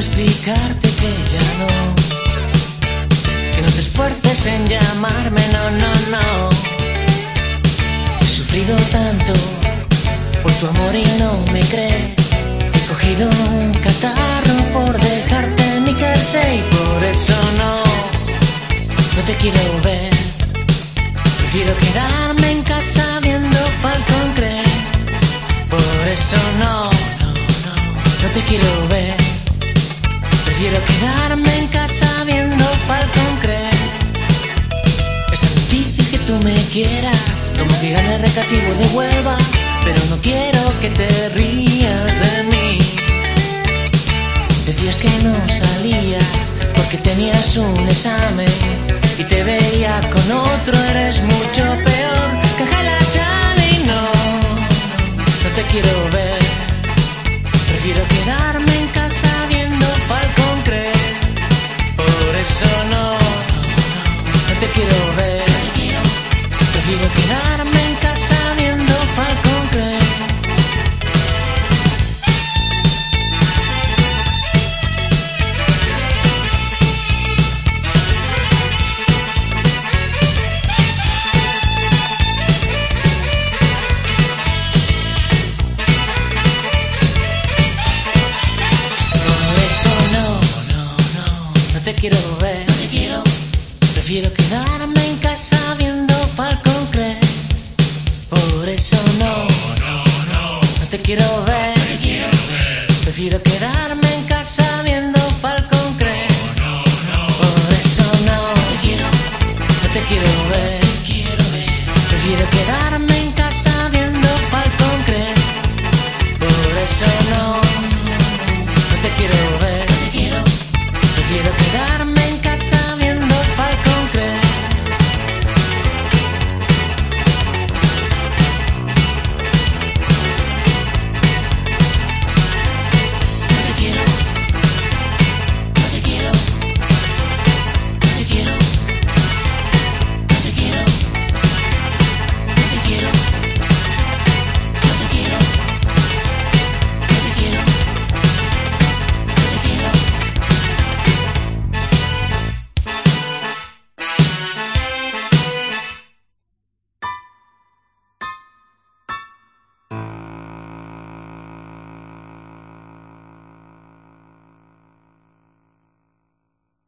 explicarte que ya no. Que no te esfuerces en llamarme, no, no, no. He sufrido tanto por tu amor y no me crees. He cogido un catarro por dejarte en mi jersey, por eso no. No te quiero ver. Prefiero quedarme en casa viendo Falcon Crest. Por eso no, no, no, no te quiero ver. Prefiero quedarme en casa viendo Falcon Crest. Es tan difícil que tú me quieras, como que gane el recativo de Huelva, pero no quiero que te rías de mí. Decías que no salías porque tenías un examen y te veía con otro, eres mucho peor que Charlie. No, no, no te quiero ver. Prefiero quedarme quiero ver. No te quiero. Prefiero quedarme en quiero ver. Quiero ver. Prefiero quedarme